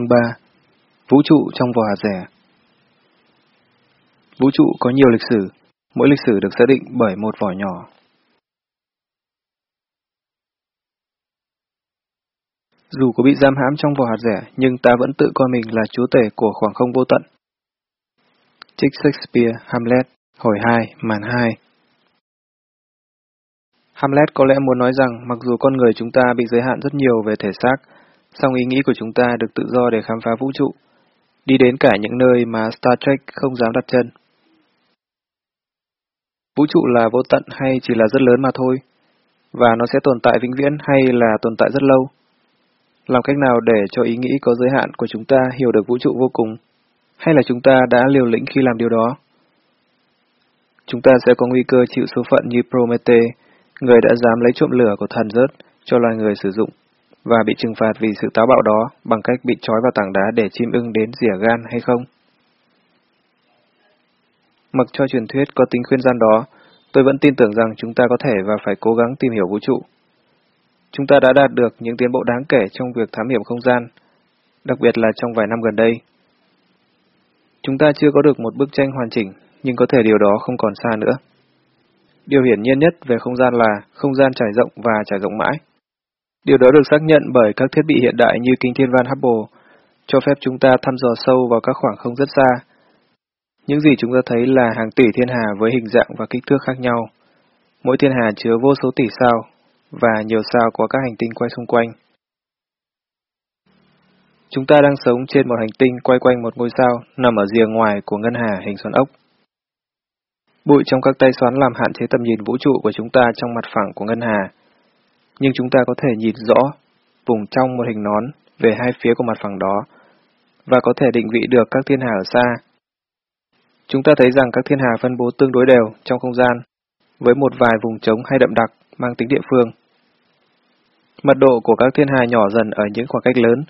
Chương 3 Vũ trụ trong vỏ hạt rẻ Vũ trụ có nhiều lịch sử, mỗi lịch sử được xác định bởi một vỏ nhỏ. Dù có bị giam hãm trong vỏ hạt rẻ, nhưng ta vẫn tự coi mình là chúa tể của khoảng không vô tận. Trích Shakespeare, Hamlet, hồi 2, màn 2 Hamlet có lẽ muốn nói rằng mặc dù con người chúng ta bị giới hạn rất nhiều về thể xác, song ý nghĩ của chúng ta được tự do để khám phá vũ trụ, đi đến cả những nơi mà Star Trek không dám đặt chân. Vũ trụ là vô tận hay chỉ là rất lớn mà thôi? Và nó sẽ tồn tại vĩnh viễn hay là tồn tại rất lâu? Làm cách nào để cho ý nghĩ có giới hạn của chúng ta hiểu được vũ trụ vô cùng? Hay là chúng ta đã liều lĩnh khi làm điều đó? Chúng ta sẽ có nguy cơ chịu số phận như Prometheus, người đã dám lấy trộm lửa của thần rớt cho loài người sử dụng và bị trừng phạt vì sự táo bạo đó bằng cách bị trói vào tảng đá để chim ưng đến rỉa gan hay không? Mặc cho truyền thuyết có tính khuyên gian đó, tôi vẫn tin tưởng rằng chúng ta có thể và phải cố gắng tìm hiểu vũ trụ. Chúng ta đã đạt được những tiến bộ đáng kể trong việc thám hiểm không gian, đặc biệt là trong vài năm gần đây. Chúng ta chưa có được một bức tranh hoàn chỉnh, nhưng có thể điều đó không còn xa nữa. Điều hiển nhiên nhất về không gian là không gian trải rộng và trải rộng mãi. Điều đó được xác nhận bởi các thiết bị hiện đại như kính thiên văn Hubble, cho phép chúng ta thăm dò sâu vào các khoảng không rất xa. Những gì chúng ta thấy là hàng tỷ thiên hà với hình dạng và kích thước khác nhau. Mỗi thiên hà chứa vô số tỷ sao, và nhiều sao có các hành tinh quay xung quanh. Chúng ta đang sống trên một hành tinh quay quanh một ngôi sao nằm ở rìa ngoài của ngân hà hình xoắn ốc. Bụi trong các tay xoắn làm hạn chế tầm nhìn vũ trụ của chúng ta trong mặt phẳng của ngân hà, nhưng chúng ta có thể nhìn rõ vùng trong một hình nón về hai phía của mặt phẳng đó, và có thể định vị được các thiên hà ở xa. Chúng ta thấy rằng các thiên hà phân bố tương đối đều trong không gian, với một vài vùng trống hay đậm đặc mang tính địa phương. Mật độ của các thiên hà nhỏ dần ở những khoảng cách lớn,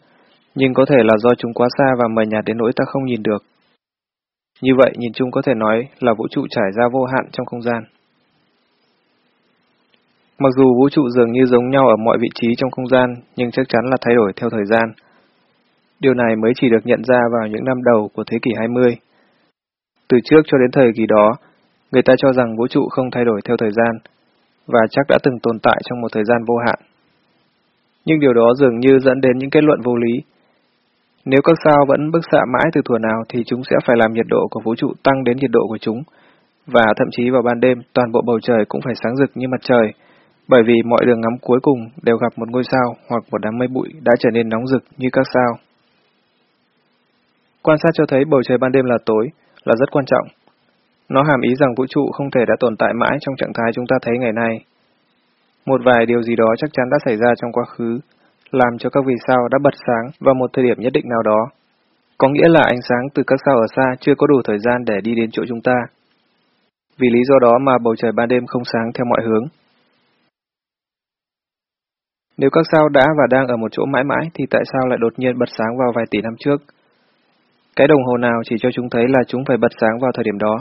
nhưng có thể là do chúng quá xa và mờ nhạt đến nỗi ta không nhìn được. Như vậy, nhìn chung có thể nói là vũ trụ trải ra vô hạn trong không gian. Mặc dù vũ trụ dường như giống nhau ở mọi vị trí trong không gian, nhưng chắc chắn là thay đổi theo thời gian. Điều này mới chỉ được nhận ra vào những năm đầu của thế kỷ 20. Từ trước cho đến thời kỳ đó, người ta cho rằng vũ trụ không thay đổi theo thời gian, và chắc đã từng tồn tại trong một thời gian vô hạn. Nhưng điều đó dường như dẫn đến những kết luận vô lý. Nếu các sao vẫn bức xạ mãi từ thuở nào thì chúng sẽ phải làm nhiệt độ của vũ trụ tăng đến nhiệt độ của chúng, và thậm chí vào ban đêm toàn bộ bầu trời cũng phải sáng rực như mặt trời, bởi vì mọi đường ngắm cuối cùng đều gặp một ngôi sao hoặc một đám mây bụi đã trở nên nóng rực như các sao. Quan sát cho thấy bầu trời ban đêm là tối là rất quan trọng. Nó hàm ý rằng vũ trụ không thể đã tồn tại mãi trong trạng thái chúng ta thấy ngày nay. Một vài điều gì đó chắc chắn đã xảy ra trong quá khứ, làm cho các vì sao đã bật sáng vào một thời điểm nhất định nào đó. Có nghĩa là ánh sáng từ các sao ở xa chưa có đủ thời gian để đi đến chỗ chúng ta. Vì lý do đó mà bầu trời ban đêm không sáng theo mọi hướng. Nếu các sao đã và đang ở một chỗ mãi mãi thì tại sao lại đột nhiên bật sáng vào vài tỷ năm trước? Cái đồng hồ nào chỉ cho chúng thấy là chúng phải bật sáng vào thời điểm đó?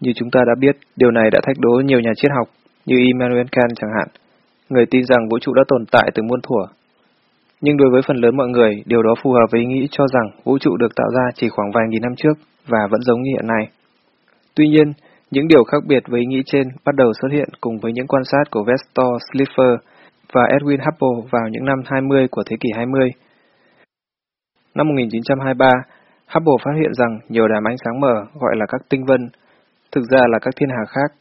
Như chúng ta đã biết, điều này đã thách đố nhiều nhà triết học, như Immanuel Kant chẳng hạn, người tin rằng vũ trụ đã tồn tại từ muôn thuở. Nhưng đối với phần lớn mọi người, điều đó phù hợp với ý nghĩ cho rằng vũ trụ được tạo ra chỉ khoảng vài nghìn năm trước và vẫn giống như hiện nay. Tuy nhiên, những điều khác biệt với ý nghĩ trên bắt đầu xuất hiện cùng với những quan sát của Vestor Slipher và Edwin Hubble vào những năm 20 của thế kỷ 20. Năm 1923, Hubble phát hiện rằng nhiều đám ánh sáng mờ gọi là các tinh vân, thực ra là các thiên hà khác,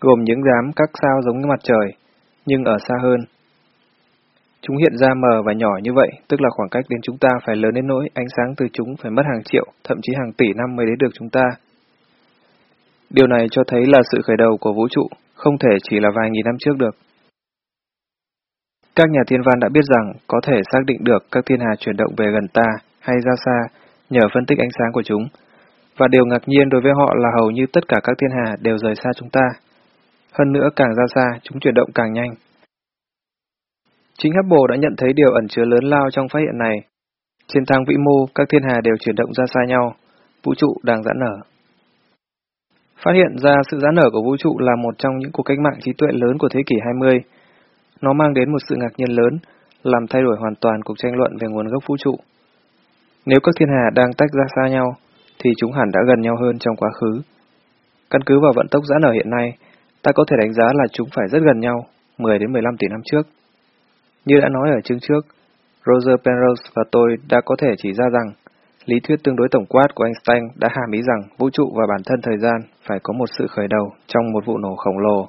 gồm những đám các sao giống như mặt trời, nhưng ở xa hơn. Chúng hiện ra mờ và nhỏ như vậy, tức là khoảng cách đến chúng ta phải lớn đến nỗi ánh sáng từ chúng phải mất hàng triệu, thậm chí hàng tỷ năm mới đến được chúng ta. Điều này cho thấy là sự khởi đầu của vũ trụ không thể chỉ là vài nghìn năm trước được. Các nhà thiên văn đã biết rằng có thể xác định được các thiên hà chuyển động về gần ta hay ra xa nhờ phân tích ánh sáng của chúng, và điều ngạc nhiên đối với họ là hầu như tất cả các thiên hà đều rời xa chúng ta. Hơn nữa càng ra xa, chúng chuyển động càng nhanh. Chính Hubble đã nhận thấy điều ẩn chứa lớn lao trong phát hiện này. Trên thang vĩ mô, các thiên hà đều chuyển động ra xa nhau, vũ trụ đang giãn nở. Phát hiện ra sự giãn nở của vũ trụ là một trong những cuộc cách mạng trí tuệ lớn của thế kỷ 20. Nó mang đến một sự ngạc nhiên lớn làm thay đổi hoàn toàn cuộc tranh luận về nguồn gốc vũ trụ. Nếu các thiên hà đang tách ra xa nhau, thì chúng hẳn đã gần nhau hơn trong quá khứ. Căn cứ vào vận tốc giãn nở hiện nay, ta có thể đánh giá là chúng phải rất gần nhau, 10 đến 15 tỷ năm trước. Như đã nói ở chương trước, Roger Penrose và tôi đã có thể chỉ ra rằng lý thuyết tương đối tổng quát của Einstein đã hàm ý rằng vũ trụ và bản thân thời gian phải có một sự khởi đầu trong một vụ nổ khổng lồ.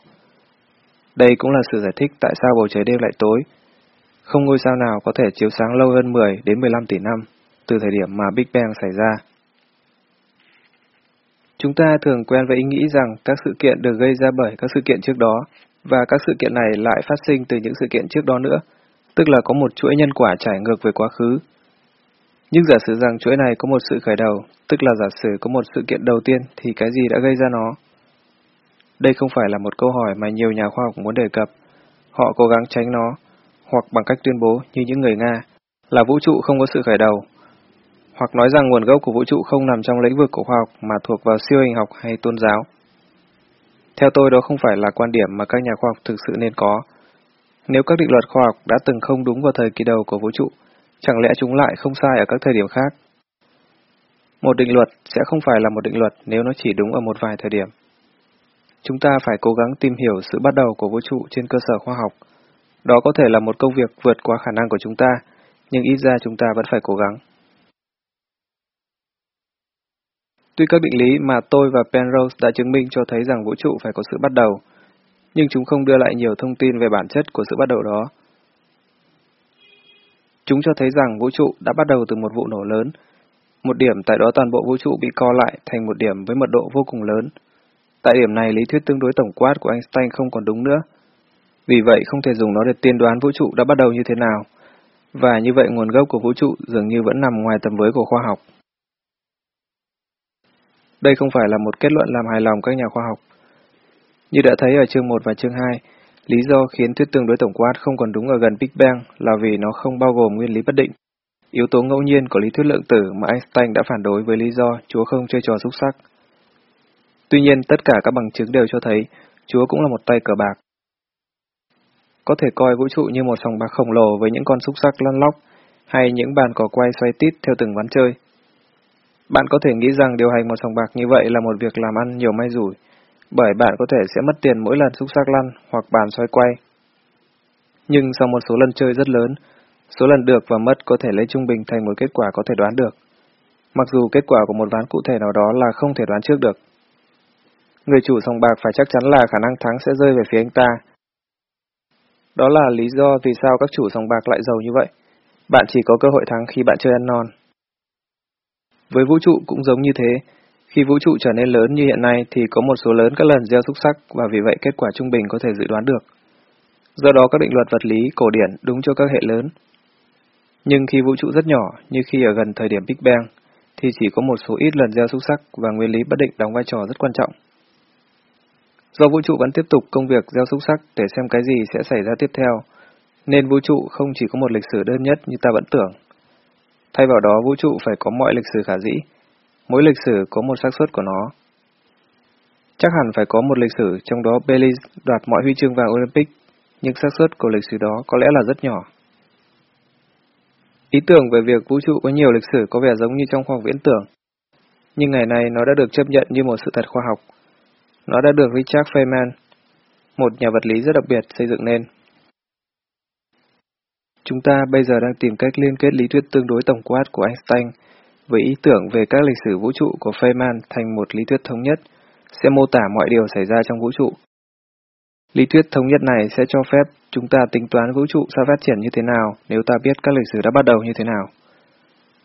Đây cũng là sự giải thích tại sao bầu trời đêm lại tối. Không ngôi sao nào có thể chiếu sáng lâu hơn 10 đến 15 tỷ năm từ thời điểm mà Big Bang xảy ra. Chúng ta thường quen với ý nghĩ rằng các sự kiện được gây ra bởi các sự kiện trước đó, và các sự kiện này lại phát sinh từ những sự kiện trước đó nữa, tức là có một chuỗi nhân quả trải ngược về quá khứ. Nhưng giả sử rằng chuỗi này có một sự khởi đầu, tức là giả sử có một sự kiện đầu tiên thì cái gì đã gây ra nó? Đây không phải là một câu hỏi mà nhiều nhà khoa học muốn đề cập. Họ cố gắng tránh nó, hoặc bằng cách tuyên bố như những người Nga, là vũ trụ không có sự khởi đầu, hoặc nói rằng nguồn gốc của vũ trụ không nằm trong lĩnh vực của khoa học mà thuộc vào siêu hình học hay tôn giáo. Theo tôi đó không phải là quan điểm mà các nhà khoa học thực sự nên có. Nếu các định luật khoa học đã từng không đúng vào thời kỳ đầu của vũ trụ, chẳng lẽ chúng lại không sai ở các thời điểm khác? Một định luật sẽ không phải là một định luật nếu nó chỉ đúng ở một vài thời điểm. Chúng ta phải cố gắng tìm hiểu sự bắt đầu của vũ trụ trên cơ sở khoa học. Đó có thể là một công việc vượt qua khả năng của chúng ta, nhưng ít ra chúng ta vẫn phải cố gắng. Tuy các định lý mà tôi và Penrose đã chứng minh cho thấy rằng vũ trụ phải có sự bắt đầu, nhưng chúng không đưa lại nhiều thông tin về bản chất của sự bắt đầu đó. Chúng cho thấy rằng vũ trụ đã bắt đầu từ một vụ nổ lớn, một điểm tại đó toàn bộ vũ trụ bị co lại thành một điểm với mật độ vô cùng lớn. Tại điểm này, lý thuyết tương đối tổng quát của Einstein không còn đúng nữa. Vì vậy, không thể dùng nó để tiên đoán vũ trụ đã bắt đầu như thế nào, và như vậy nguồn gốc của vũ trụ dường như vẫn nằm ngoài tầm với của khoa học. Đây không phải là một kết luận làm hài lòng các nhà khoa học. Như đã thấy ở chương 1 và chương 2, lý do khiến thuyết tương đối tổng quát không còn đúng ở gần Big Bang là vì nó không bao gồm nguyên lý bất định, yếu tố ngẫu nhiên của lý thuyết lượng tử mà Einstein đã phản đối với lý do Chúa không chơi trò xúc sắc. Tuy nhiên, tất cả các bằng chứng đều cho thấy Chúa cũng là một tay cờ bạc. Có thể coi vũ trụ như một sòng bạc khổng lồ với những con xúc sắc lăn lóc, hay những bàn cỏ quay xoay tít theo từng ván chơi. Bạn có thể nghĩ rằng điều hành một sòng bạc như vậy là một việc làm ăn nhiều may rủi, bởi bạn có thể sẽ mất tiền mỗi lần xúc sắc lăn hoặc bàn xoay quay. Nhưng sau một số lần chơi rất lớn, số lần được và mất có thể lấy trung bình thành một kết quả có thể đoán được. Mặc dù kết quả của một ván cụ thể nào đó là không thể đoán trước được. Người chủ sòng bạc phải chắc chắn là khả năng thắng sẽ rơi về phía anh ta. Đó là lý do vì sao các chủ sòng bạc lại giàu như vậy. Bạn chỉ có cơ hội thắng khi bạn chơi ăn non. Với vũ trụ cũng giống như thế, khi vũ trụ trở nên lớn như hiện nay thì có một số lớn các lần gieo xúc sắc và vì vậy kết quả trung bình có thể dự đoán được. Do đó các định luật vật lý cổ điển đúng cho các hệ lớn. Nhưng khi vũ trụ rất nhỏ, như khi ở gần thời điểm Big Bang, thì chỉ có một số ít lần gieo xúc sắc và nguyên lý bất định đóng vai trò rất quan trọng. Do vũ trụ vẫn tiếp tục công việc gieo xúc sắc để xem cái gì sẽ xảy ra tiếp theo, nên vũ trụ không chỉ có một lịch sử đơn nhất như ta vẫn tưởng. Thay vào đó vũ trụ phải có mọi lịch sử khả dĩ, mỗi lịch sử có một xác suất của nó. Chắc hẳn phải có một lịch sử trong đó Belize đoạt mọi huy chương vàng Olympic, nhưng xác suất của lịch sử đó có lẽ là rất nhỏ. Ý tưởng về việc vũ trụ có nhiều lịch sử có vẻ giống như trong khoa học viễn tưởng, nhưng ngày nay nó đã được chấp nhận như một sự thật khoa học. Nó đã được Richard Feynman, một nhà vật lý rất đặc biệt, xây dựng nên. Chúng ta bây giờ đang tìm cách liên kết lý thuyết tương đối tổng quát của Einstein với ý tưởng về các lịch sử vũ trụ của Feynman thành một lý thuyết thống nhất, sẽ mô tả mọi điều xảy ra trong vũ trụ. Lý thuyết thống nhất này sẽ cho phép chúng ta tính toán vũ trụ sẽ phát triển như thế nào nếu ta biết các lịch sử đã bắt đầu như thế nào.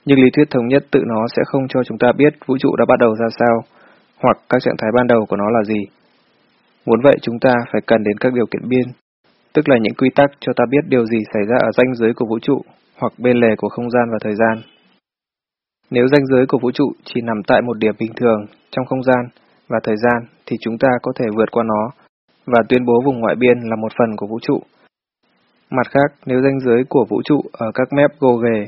Nhưng lý thuyết thống nhất tự nó sẽ không cho chúng ta biết vũ trụ đã bắt đầu ra sao, hoặc các trạng thái ban đầu của nó là gì. Muốn vậy chúng ta phải cần đến các điều kiện biên, tức là những quy tắc cho ta biết điều gì xảy ra ở ranh giới của vũ trụ hoặc bên lề của không gian và thời gian. Nếu ranh giới của vũ trụ chỉ nằm tại một điểm bình thường trong không gian và thời gian thì chúng ta có thể vượt qua nó và tuyên bố vùng ngoại biên là một phần của vũ trụ. Mặt khác, nếu ranh giới của vũ trụ ở các mép gồ ghề,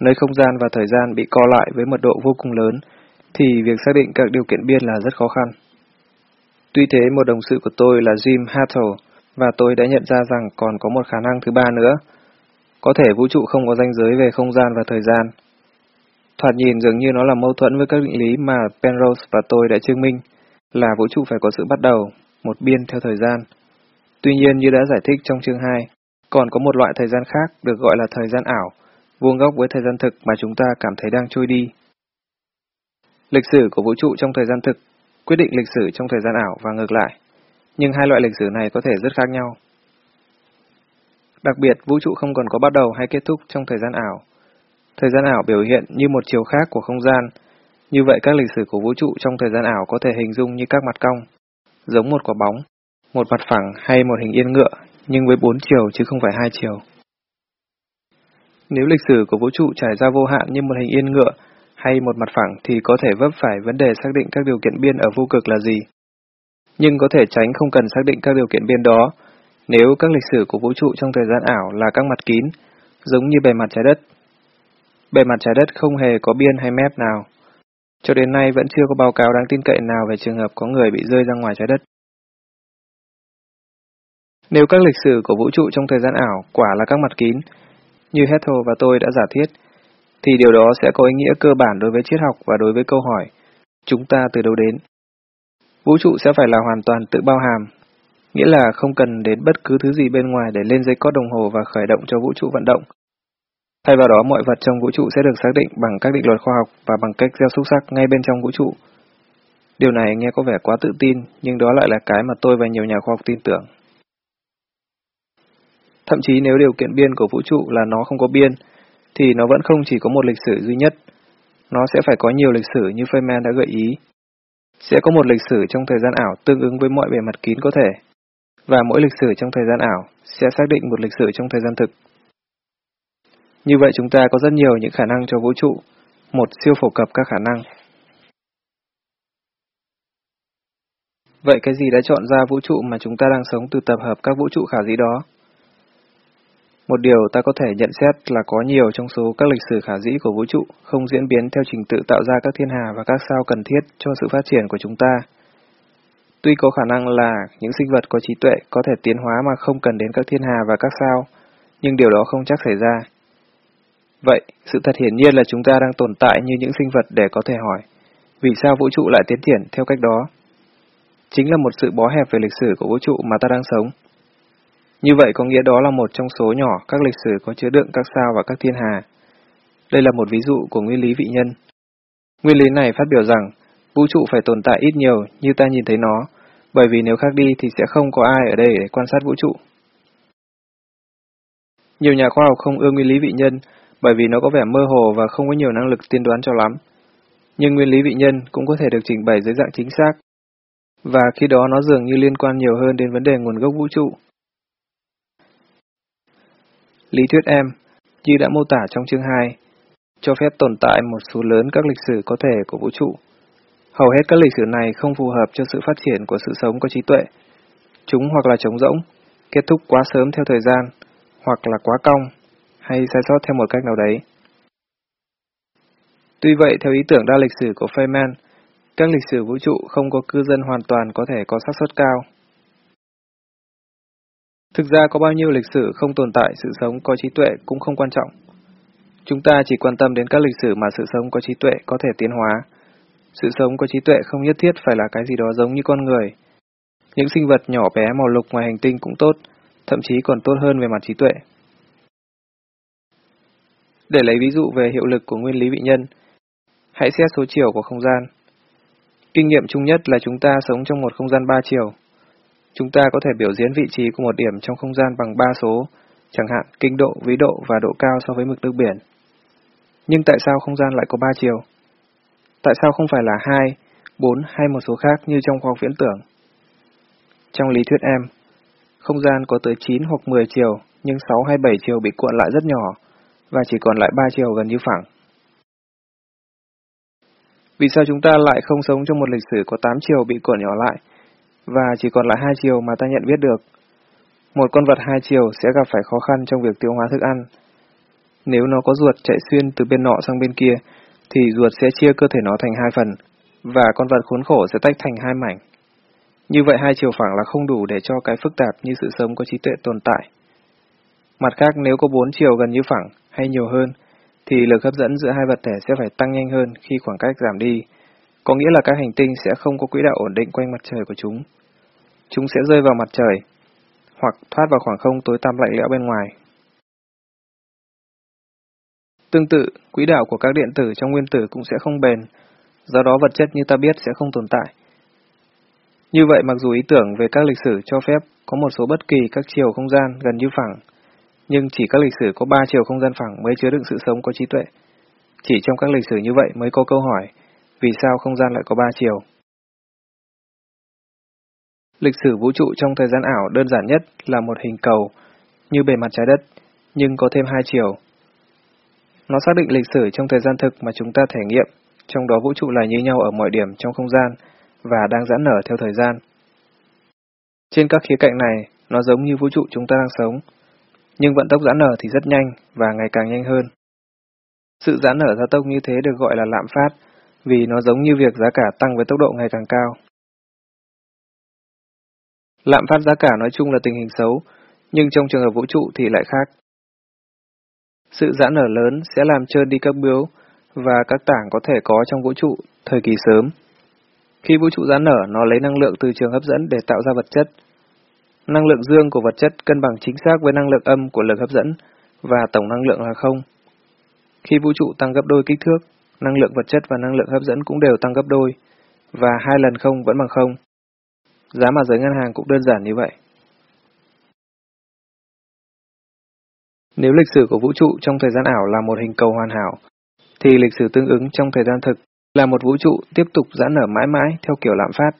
nơi không gian và thời gian bị co lại với mật độ vô cùng lớn, thì việc xác định các điều kiện biên là rất khó khăn. Tuy thế, một đồng sự của tôi là Jim Hattle và tôi đã nhận ra rằng còn có một khả năng thứ ba nữa. Có thể vũ trụ không có ranh giới về không gian và thời gian. Thoạt nhìn dường như nó là mâu thuẫn với các định lý mà Penrose và tôi đã chứng minh là vũ trụ phải có sự bắt đầu, một biên theo thời gian. Tuy nhiên như đã giải thích trong chương 2, còn có một loại thời gian khác được gọi là thời gian ảo, vuông góc với thời gian thực mà chúng ta cảm thấy đang trôi đi. Lịch sử của vũ trụ trong thời gian thực quyết định lịch sử trong thời gian ảo và ngược lại, nhưng hai loại lịch sử này có thể rất khác nhau. Đặc biệt, vũ trụ không còn có bắt đầu hay kết thúc trong thời gian ảo. Thời gian ảo biểu hiện như một chiều khác của không gian, như vậy các lịch sử của vũ trụ trong thời gian ảo có thể hình dung như các mặt cong, giống một quả bóng, một mặt phẳng hay một hình yên ngựa, nhưng với bốn chiều chứ không phải hai chiều. Nếu lịch sử của vũ trụ trải ra vô hạn như một hình yên ngựa hay một mặt phẳng thì có thể vấp phải vấn đề xác định các điều kiện biên ở vô cực là gì. Nhưng có thể tránh không cần xác định các điều kiện biên đó nếu các lịch sử của vũ trụ trong thời gian ảo là các mặt kín, giống như bề mặt trái đất. Bề mặt trái đất không hề có biên hay mép nào. Cho đến nay vẫn chưa có báo cáo đáng tin cậy nào về trường hợp có người bị rơi ra ngoài trái đất. Nếu các lịch sử của vũ trụ trong thời gian ảo quả là các mặt kín, như Hethel và tôi đã giả thiết, thì điều đó sẽ có ý nghĩa cơ bản đối với triết học và đối với câu hỏi chúng ta từ đâu đến. Vũ trụ sẽ phải là hoàn toàn tự bao hàm, nghĩa là không cần đến bất cứ thứ gì bên ngoài để lên dây cót đồng hồ và khởi động cho vũ trụ vận động. Thay vào đó, mọi vật trong vũ trụ sẽ được xác định bằng các định luật khoa học và bằng cách gieo xúc sắc ngay bên trong vũ trụ. Điều này nghe có vẻ quá tự tin, nhưng đó lại là cái mà tôi và nhiều nhà khoa học tin tưởng. Thậm chí nếu điều kiện biên của vũ trụ là nó không có biên, thì nó vẫn không chỉ có một lịch sử duy nhất. Nó sẽ phải có nhiều lịch sử như Feynman đã gợi ý. Sẽ có một lịch sử trong thời gian ảo tương ứng với mọi bề mặt kín có thể, và mỗi lịch sử trong thời gian ảo sẽ xác định một lịch sử trong thời gian thực. Như vậy chúng ta có rất nhiều những khả năng cho vũ trụ, một siêu phổ cập các khả năng. Vậy cái gì đã chọn ra vũ trụ mà chúng ta đang sống từ tập hợp các vũ trụ khả dĩ đó? Một điều ta có thể nhận xét là có nhiều trong số các lịch sử khả dĩ của vũ trụ không diễn biến theo trình tự tạo ra các thiên hà và các sao cần thiết cho sự phát triển của chúng ta. Tuy có khả năng là những sinh vật có trí tuệ có thể tiến hóa mà không cần đến các thiên hà và các sao, nhưng điều đó không chắc xảy ra. Vậy, sự thật hiển nhiên là chúng ta đang tồn tại như những sinh vật để có thể hỏi, vì sao vũ trụ lại tiến triển theo cách đó? Chính là một sự bó hẹp về lịch sử của vũ trụ mà ta đang sống. Như vậy có nghĩa đó là một trong số nhỏ các lịch sử có chứa đựng các sao và các thiên hà. Đây là một ví dụ của nguyên lý vị nhân. Nguyên lý này phát biểu rằng vũ trụ phải tồn tại ít nhiều như ta nhìn thấy nó, bởi vì nếu khác đi thì sẽ không có ai ở đây để quan sát vũ trụ. Nhiều nhà khoa học không ưa nguyên lý vị nhân bởi vì nó có vẻ mơ hồ và không có nhiều năng lực tiên đoán cho lắm. Nhưng nguyên lý vị nhân cũng có thể được trình bày dưới dạng chính xác, và khi đó nó dường như liên quan nhiều hơn đến vấn đề nguồn gốc vũ trụ. Lý thuyết em như đã mô tả trong chương 2, cho phép tồn tại một số lớn các lịch sử có thể của vũ trụ. Hầu hết các lịch sử này không phù hợp cho sự phát triển của sự sống có trí tuệ. Chúng hoặc là trống rỗng, kết thúc quá sớm theo thời gian, hoặc là quá cong, hay sai sót theo một cách nào đấy. Tuy vậy, theo ý tưởng đa lịch sử của Feynman, các lịch sử vũ trụ không có cư dân hoàn toàn có thể có xác suất cao. Thực ra có bao nhiêu lịch sử không tồn tại sự sống có trí tuệ cũng không quan trọng. Chúng ta chỉ quan tâm đến các lịch sử mà sự sống có trí tuệ có thể tiến hóa. Sự sống có trí tuệ không nhất thiết phải là cái gì đó giống như con người. Những sinh vật nhỏ bé màu lục ngoài hành tinh cũng tốt, thậm chí còn tốt hơn về mặt trí tuệ. Để lấy ví dụ về hiệu lực của nguyên lý vị nhân, hãy xét số chiều của không gian. Kinh nghiệm chung nhất là chúng ta sống trong một không gian ba chiều. Chúng ta có thể biểu diễn vị trí của một điểm trong không gian bằng ba số, chẳng hạn kinh độ, vĩ độ và độ cao so với mực nước biển. Nhưng tại sao không gian lại có ba chiều? Tại sao không phải là 2, 4 hay một số khác như trong khoa học viễn tưởng? Trong lý thuyết em, không gian có tới 9 hoặc 10 chiều, nhưng 6 hay 7 chiều bị cuộn lại rất nhỏ, và chỉ còn lại 3 chiều gần như phẳng. Vì sao chúng ta lại không sống trong một lịch sử có 8 chiều bị cuộn nhỏ lại, và chỉ còn lại hai chiều mà ta nhận biết được. Một con vật hai chiều sẽ gặp phải khó khăn trong việc tiêu hóa thức ăn. Nếu nó có ruột chạy xuyên từ bên nọ sang bên kia, thì ruột sẽ chia cơ thể nó thành hai phần, và con vật khốn khổ sẽ tách thành hai mảnh. Như vậy hai chiều phẳng là không đủ để cho cái phức tạp như sự sống có trí tuệ tồn tại. Mặt khác nếu có bốn chiều gần như phẳng hay nhiều hơn, thì lực hấp dẫn giữa hai vật thể sẽ phải tăng nhanh hơn khi khoảng cách giảm đi, có nghĩa là các hành tinh sẽ không có quỹ đạo ổn định quanh mặt trời của chúng. Chúng sẽ rơi vào mặt trời, hoặc thoát vào khoảng không tối tăm lạnh lẽo bên ngoài. Tương tự, quỹ đạo của các điện tử trong nguyên tử cũng sẽ không bền, do đó vật chất như ta biết sẽ không tồn tại. Như vậy mặc dù ý tưởng về các lịch sử cho phép có một số bất kỳ các chiều không gian gần như phẳng, nhưng chỉ các lịch sử có ba chiều không gian phẳng mới chứa đựng sự sống có trí tuệ. Chỉ trong các lịch sử như vậy mới có câu hỏi, vì sao không gian lại có ba chiều? Lịch sử vũ trụ trong thời gian ảo đơn giản nhất là một hình cầu, như bề mặt trái đất, nhưng có thêm hai chiều. Nó xác định lịch sử trong thời gian thực mà chúng ta thể nghiệm, trong đó vũ trụ là như nhau ở mọi điểm trong không gian và đang giãn nở theo thời gian. Trên các khía cạnh này, nó giống như vũ trụ chúng ta đang sống, nhưng vận tốc giãn nở thì rất nhanh và ngày càng nhanh hơn. Sự giãn nở gia tốc như thế được gọi là lạm phát, vì nó giống như việc giá cả tăng với tốc độ ngày càng cao. Lạm phát giá cả nói chung là tình hình xấu, nhưng trong trường hợp vũ trụ thì lại khác. Sự giãn nở lớn sẽ làm trơn đi các biếu và các tảng có thể có trong vũ trụ thời kỳ sớm. Khi vũ trụ giãn nở, nó lấy năng lượng từ trường hấp dẫn để tạo ra vật chất. Năng lượng dương của vật chất cân bằng chính xác với năng lượng âm của lực hấp dẫn và tổng năng lượng là không. Khi vũ trụ tăng gấp đôi kích thước, năng lượng vật chất và năng lượng hấp dẫn cũng đều tăng gấp đôi, và hai lần không vẫn bằng không. Giá mà giới ngân hàng cũng đơn giản như vậy. Nếu lịch sử của vũ trụ trong thời gian ảo là một hình cầu hoàn hảo, thì lịch sử tương ứng trong thời gian thực là một vũ trụ tiếp tục giãn nở mãi mãi theo kiểu lạm phát.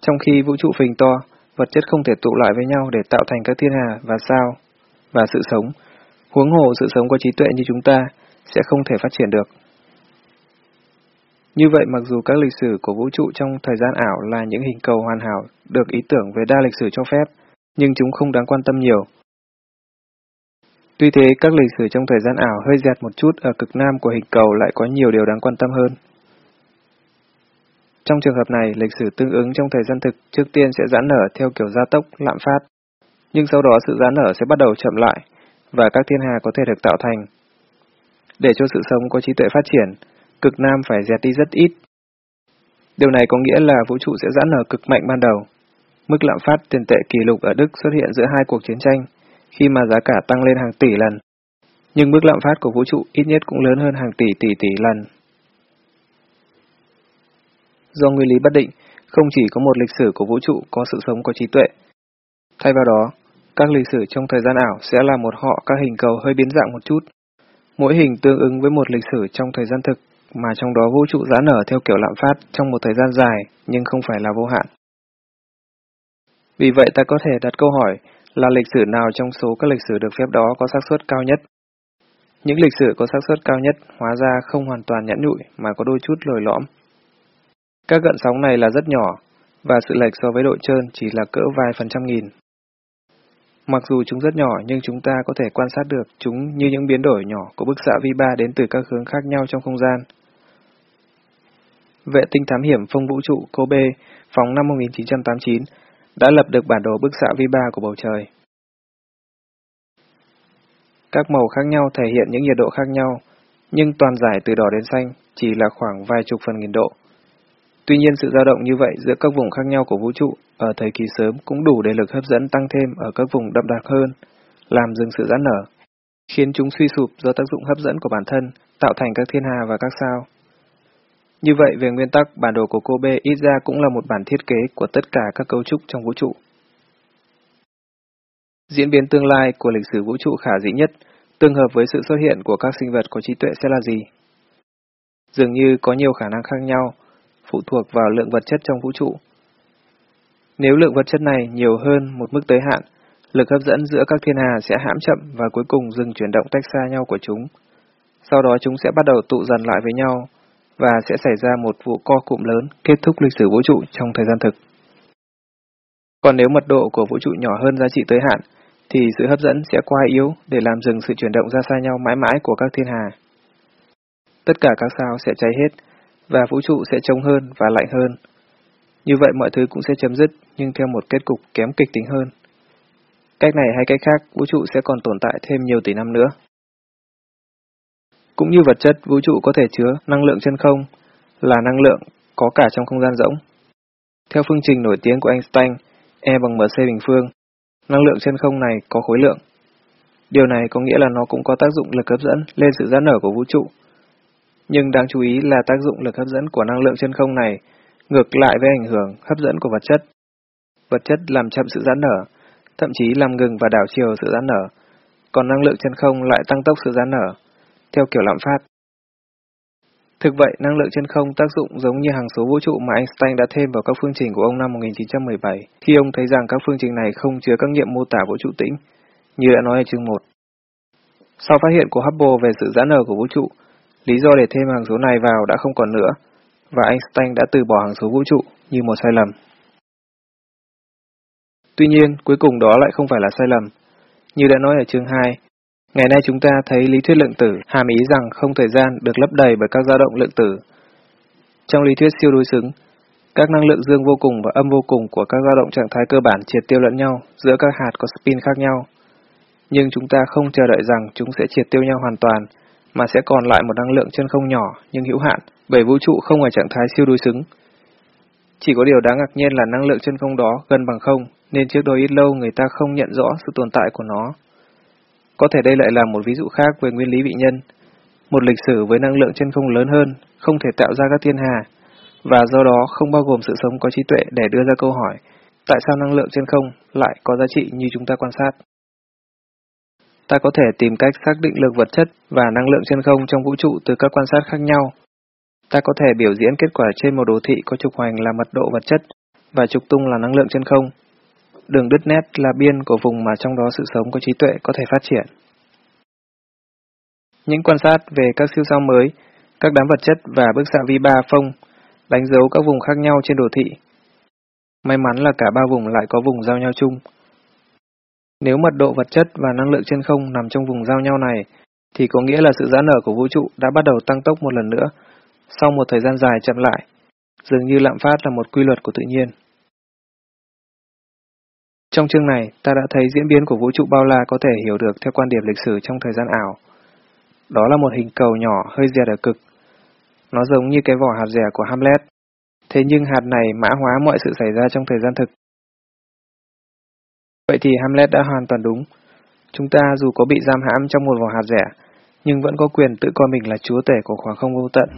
Trong khi vũ trụ phình to, vật chất không thể tụ lại với nhau để tạo thành các thiên hà và sao, và sự sống, huống hồ sự sống có trí tuệ như chúng ta, sẽ không thể phát triển được. Như vậy mặc dù các lịch sử của vũ trụ trong thời gian ảo là những hình cầu hoàn hảo được ý tưởng về đa lịch sử cho phép, nhưng chúng không đáng quan tâm nhiều. Tuy thế, các lịch sử trong thời gian ảo hơi dẹt một chút ở cực nam của hình cầu lại có nhiều điều đáng quan tâm hơn. Trong trường hợp này, lịch sử tương ứng trong thời gian thực trước tiên sẽ giãn nở theo kiểu gia tốc, lạm phát, nhưng sau đó sự giãn nở sẽ bắt đầu chậm lại, và các thiên hà có thể được tạo thành. Để cho sự sống có trí tuệ phát triển, cực nam phải dẹt đi rất ít. Điều này có nghĩa là vũ trụ sẽ giãn nở cực mạnh ban đầu. Mức lạm phát tiền tệ kỷ lục ở Đức xuất hiện giữa hai cuộc chiến tranh, khi mà giá cả tăng lên hàng tỷ lần. Nhưng mức lạm phát của vũ trụ ít nhất cũng lớn hơn hàng tỷ tỷ tỷ lần. Do nguyên lý bất định, không chỉ có một lịch sử của vũ trụ có sự sống có trí tuệ. Thay vào đó, các lịch sử trong thời gian ảo sẽ là một họ các hình cầu hơi biến dạng một chút. Mỗi hình tương ứng với một lịch sử trong thời gian thực, mà trong đó vũ trụ giãn nở theo kiểu lạm phát trong một thời gian dài, nhưng không phải là vô hạn. Vì vậy ta có thể đặt câu hỏi là lịch sử nào trong số các lịch sử được phép đó có xác suất cao nhất. Những lịch sử có xác suất cao nhất hóa ra không hoàn toàn nhẵn nhụi mà có đôi chút lồi lõm. Các gợn sóng này là rất nhỏ, và sự lệch so với độ trơn chỉ là cỡ vài phần trăm nghìn. Mặc dù chúng rất nhỏ nhưng chúng ta có thể quan sát được chúng như những biến đổi nhỏ của bức xạ vi ba đến từ các hướng khác nhau trong không gian. Vệ tinh thám hiểm phong vũ trụ Kobe phóng năm 1989 đã lập được bản đồ bức xạ vi ba của bầu trời. Các màu khác nhau thể hiện những nhiệt độ khác nhau, nhưng toàn giải từ đỏ đến xanh chỉ là khoảng vài chục phần nghìn độ. Tuy nhiên sự dao động như vậy giữa các vùng khác nhau của vũ trụ ở thời kỳ sớm cũng đủ để lực hấp dẫn tăng thêm ở các vùng đậm đặc hơn, làm dừng sự giãn nở, khiến chúng suy sụp do tác dụng hấp dẫn của bản thân, tạo thành các thiên hà và các sao. Như vậy, về nguyên tắc, bản đồ của Kobe ít ra cũng là một bản thiết kế của tất cả các cấu trúc trong vũ trụ. Diễn biến tương lai của lịch sử vũ trụ khả dĩ nhất, tương hợp với sự xuất hiện của các sinh vật có trí tuệ sẽ là gì? Dường như có nhiều khả năng khác nhau, phụ thuộc vào lượng vật chất trong vũ trụ. Nếu lượng vật chất này nhiều hơn một mức tới hạn, lực hấp dẫn giữa các thiên hà sẽ hãm chậm và cuối cùng dừng chuyển động tách xa nhau của chúng. Sau đó chúng sẽ bắt đầu tụ dần lại với nhau và sẽ xảy ra một vụ co cụm lớn kết thúc lịch sử vũ trụ trong thời gian thực. Còn nếu mật độ của vũ trụ nhỏ hơn giá trị tới hạn, thì sự hấp dẫn sẽ quá yếu để làm dừng sự chuyển động ra xa nhau mãi mãi của các thiên hà. Tất cả các sao sẽ cháy hết, và vũ trụ sẽ trông hơn và lạnh hơn. Như vậy mọi thứ cũng sẽ chấm dứt, nhưng theo một kết cục kém kịch tính hơn. Cách này hay cách khác, vũ trụ sẽ còn tồn tại thêm nhiều tỷ năm nữa. Cũng như vật chất, vũ trụ có thể chứa năng lượng chân không, là năng lượng có cả trong không gian rỗng. Theo phương trình nổi tiếng của Einstein, E bằng mc bình phương, năng lượng chân không này có khối lượng. Điều này có nghĩa là nó cũng có tác dụng lực hấp dẫn lên sự giãn nở của vũ trụ. Nhưng đáng chú ý là tác dụng lực hấp dẫn của năng lượng chân không này ngược lại với ảnh hưởng hấp dẫn của vật chất. Vật chất làm chậm sự giãn nở, thậm chí làm ngừng và đảo chiều sự giãn nở, còn năng lượng chân không lại tăng tốc sự giãn nở, theo kiểu lạm phát. Thực vậy, năng lượng chân không tác dụng giống như hàng số vũ trụ mà Einstein đã thêm vào các phương trình của ông năm 1917, khi ông thấy rằng các phương trình này không chứa các nghiệm mô tả vũ trụ tĩnh, như đã nói ở chương 1. Sau phát hiện của Hubble về sự giãn nở của vũ trụ, lý do để thêm hàng số này vào đã không còn nữa, và Einstein đã từ bỏ hàng số vũ trụ như một sai lầm. Tuy nhiên, cuối cùng đó lại không phải là sai lầm. Như đã nói ở chương 2, Ngày nay chúng ta thấy lý thuyết lượng tử hàm ý rằng không thời gian được lấp đầy bởi các dao động lượng tử. Trong lý thuyết siêu đối xứng, các năng lượng dương vô cùng và âm vô cùng của các dao động trạng thái cơ bản triệt tiêu lẫn nhau giữa các hạt có spin khác nhau. Nhưng chúng ta không chờ đợi rằng chúng sẽ triệt tiêu nhau hoàn toàn, mà sẽ còn lại một năng lượng chân không nhỏ nhưng hữu hạn, bởi vũ trụ không ở trạng thái siêu đối xứng. Chỉ có điều đáng ngạc nhiên là năng lượng chân không đó gần bằng không, nên trước đôi ít lâu người ta không nhận rõ sự tồn tại của nó. Có thể đây lại là một ví dụ khác về nguyên lý vị nhân, một lịch sử với năng lượng chân không lớn hơn, không thể tạo ra các thiên hà, và do đó không bao gồm sự sống có trí tuệ để đưa ra câu hỏi tại sao năng lượng chân không lại có giá trị như chúng ta quan sát. Ta có thể tìm cách xác định lực vật chất và năng lượng trên không trong vũ trụ từ các quan sát khác nhau. Ta có thể biểu diễn kết quả trên một đồ thị có trục hoành là mật độ vật chất và trục tung là năng lượng trên không. Đường đứt nét là biên của vùng mà trong đó sự sống có trí tuệ có thể phát triển. Những quan sát về các siêu sao mới, các đám vật chất và bức xạ vi ba phông đánh dấu các vùng khác nhau trên đồ thị. May mắn là cả ba vùng lại có vùng giao nhau chung. Nếu mật độ vật chất và năng lượng trên không nằm trong vùng giao nhau này, thì có nghĩa là sự giãn nở của vũ trụ đã bắt đầu tăng tốc một lần nữa, sau một thời gian dài chậm lại, dường như lạm phát là một quy luật của tự nhiên. Trong chương này, ta đã thấy diễn biến của vũ trụ bao la có thể hiểu được theo quan điểm lịch sử trong thời gian ảo. Đó là một hình cầu nhỏ hơi dẹt ở cực. Nó giống như cái vỏ hạt dẻ của Hamlet. Thế nhưng hạt này mã hóa mọi sự xảy ra trong thời gian thực. Vậy thì Hamlet đã hoàn toàn đúng. Chúng ta dù có bị giam hãm trong một vỏ hạt rẻ, nhưng vẫn có quyền tự coi mình là chúa tể của khoảng không vô tận.